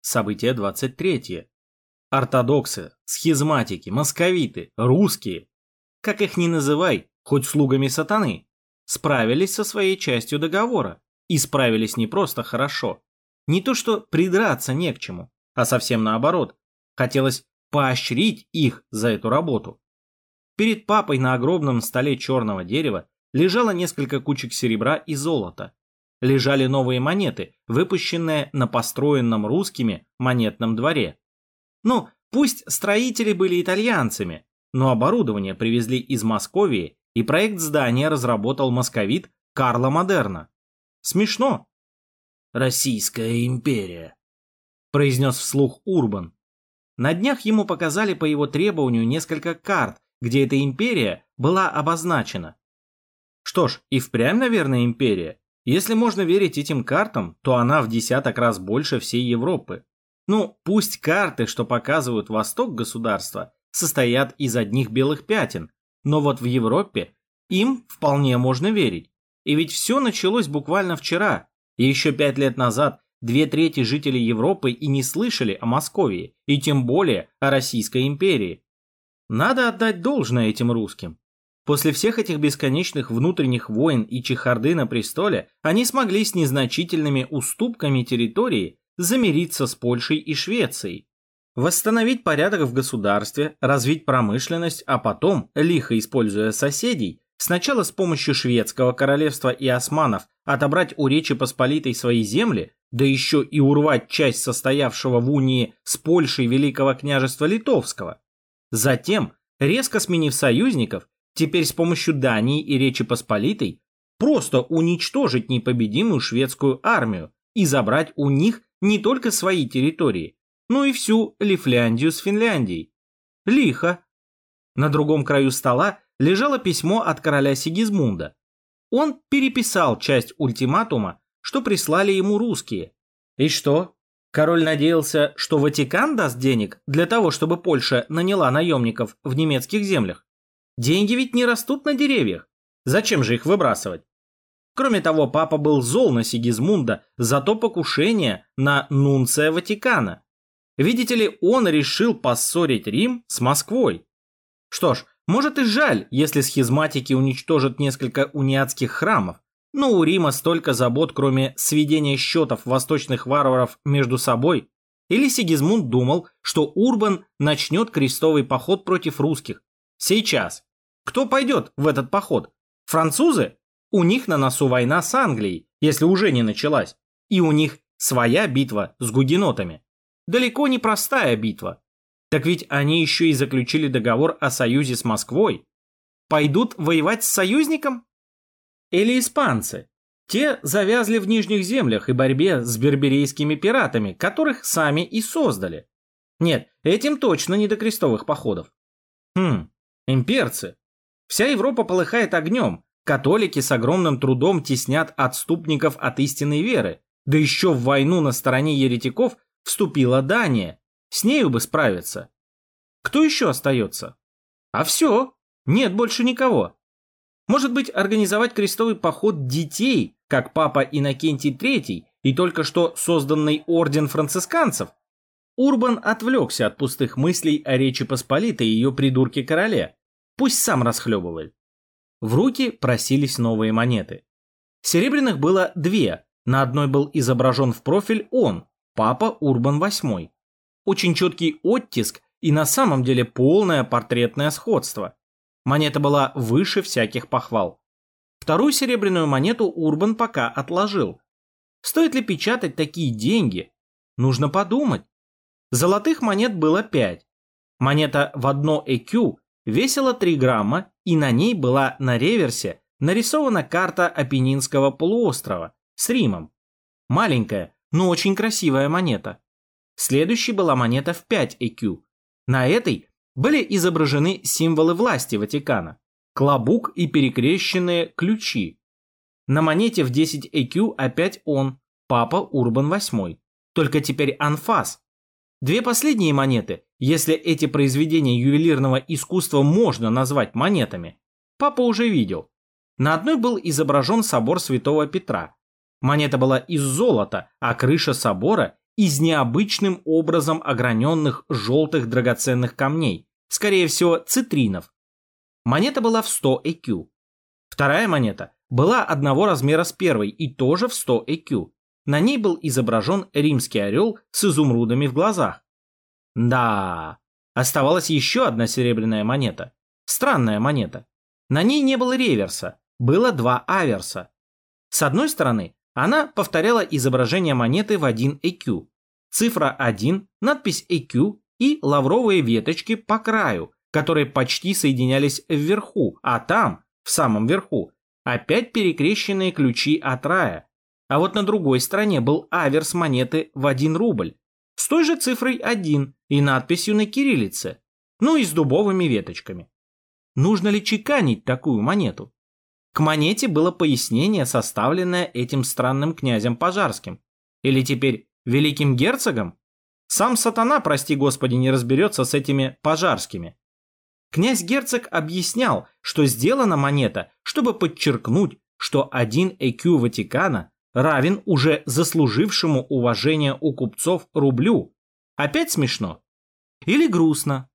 Событие 23. Ортодоксы, схизматики, московиты, русские, как их ни называй, хоть слугами сатаны, справились со своей частью договора. И справились не просто хорошо. Не то что придраться не к чему, а совсем наоборот. Хотелось поощрить их за эту работу. Перед папой на огромном столе черного дерева лежало несколько кучек серебра и золота. Лежали новые монеты, выпущенные на построенном русскими монетном дворе. Ну, пусть строители были итальянцами, но оборудование привезли из Московии, и проект здания разработал московит Карло Модерна. Смешно. «Российская империя», – произнес вслух Урбан. На днях ему показали по его требованию несколько карт, где эта империя была обозначена. Что ж, и впрямь, наверное, империя. Если можно верить этим картам, то она в десяток раз больше всей Европы. Ну, пусть карты, что показывают восток государства, состоят из одних белых пятен, но вот в Европе им вполне можно верить. И ведь все началось буквально вчера, и еще пять лет назад две трети жителей Европы и не слышали о Московии, и тем более о Российской империи. Надо отдать должное этим русским. После всех этих бесконечных внутренних войн и чехарды на престоле они смогли с незначительными уступками территории замириться с Польшей и Швецией, восстановить порядок в государстве, развить промышленность, а потом, лихо используя соседей, сначала с помощью шведского королевства и османов отобрать у Речи Посполитой свои земли, да еще и урвать часть состоявшего в унии с Польшей Великого княжества Литовского. Затем, резко сменив союзников, теперь с помощью Дании и Речи Посполитой, просто уничтожить непобедимую шведскую армию и забрать у них не только свои территории, но и всю Лифляндию с Финляндией. Лихо. На другом краю стола лежало письмо от короля Сигизмунда. Он переписал часть ультиматума, что прислали ему русские. И что? Король надеялся, что Ватикан даст денег для того, чтобы Польша наняла наемников в немецких землях. Деньги ведь не растут на деревьях. Зачем же их выбрасывать? Кроме того, папа был зол на Сигизмунда за то покушение на нунция Ватикана. Видите ли, он решил поссорить Рим с Москвой. Что ж, может и жаль, если схизматики уничтожат несколько униатских храмов, но у Рима столько забот, кроме сведения счетов восточных варваров между собой. Или Сигизмунд думал, что Урбан начнет крестовый поход против русских. Сейчас. Кто пойдет в этот поход? Французы? У них на носу война с Англией, если уже не началась. И у них своя битва с гугенотами. Далеко не простая битва. Так ведь они еще и заключили договор о союзе с Москвой. Пойдут воевать с союзником? Или испанцы? Те завязли в нижних землях и борьбе с берберейскими пиратами, которых сами и создали. Нет, этим точно не до крестовых походов. Хм, имперцы. Вся Европа полыхает огнем. Католики с огромным трудом теснят отступников от истинной веры. Да еще в войну на стороне еретиков вступила Дания. С нею бы справиться. Кто еще остается? А все, нет больше никого. Может быть, организовать крестовый поход детей, как папа Иннокентий III и только что созданный орден францисканцев? Урбан отвлекся от пустых мыслей о Речи Посполитой и ее придурке-короле. Пусть сам расхлебывает. В руки просились новые монеты. Серебряных было две, на одной был изображен в профиль он, папа Урбан VIII. Очень четкий оттиск и на самом деле полное портретное сходство. Монета была выше всяких похвал. Вторую серебряную монету Урбан пока отложил. Стоит ли печатать такие деньги? Нужно подумать. Золотых монет было 5. Монета в одно ЭКЮ весила 3 грамма, и на ней была на реверсе нарисована карта Апеннинского полуострова с Римом. Маленькая, но очень красивая монета. Следующей была монета в 5 ЭКЮ. На этой были изображены символы власти Ватикана, клобук и перекрещенные ключи. На монете в 10 ЭКЮ опять он, папа Урбан VIII, только теперь анфас. Две последние монеты, если эти произведения ювелирного искусства можно назвать монетами, папа уже видел. На одной был изображен собор Святого Петра. Монета была из золота, а крыша собора из необычным образом ограненных желтых драгоценных камней, скорее всего цитринов. Монета была в 100 EQ. Вторая монета была одного размера с первой и тоже в 100 EQ. На ней был изображен римский орел с изумрудами в глазах. Да, оставалась еще одна серебряная монета. Странная монета. На ней не было реверса, было два аверса. С одной стороны, она повторяла изображение монеты в 1 EQ. Цифра 1, надпись EQ и лавровые веточки по краю, которые почти соединялись вверху, а там, в самом верху, опять перекрещенные ключи от рая. А вот на другой стороне был аверс монеты в 1 рубль, с той же цифрой 1 и надписью на кириллице, ну и с дубовыми веточками. Нужно ли чеканить такую монету? К монете было пояснение, составленное этим странным князем Пожарским. Или теперь великим герцогом? Сам сатана, прости господи, не разберется с этими Пожарскими. Князь-герцог объяснял, что сделана монета, чтобы подчеркнуть, что один ЭКЮ Ватикана равен уже заслужившему уважение у купцов рублю. Опять смешно? Или грустно?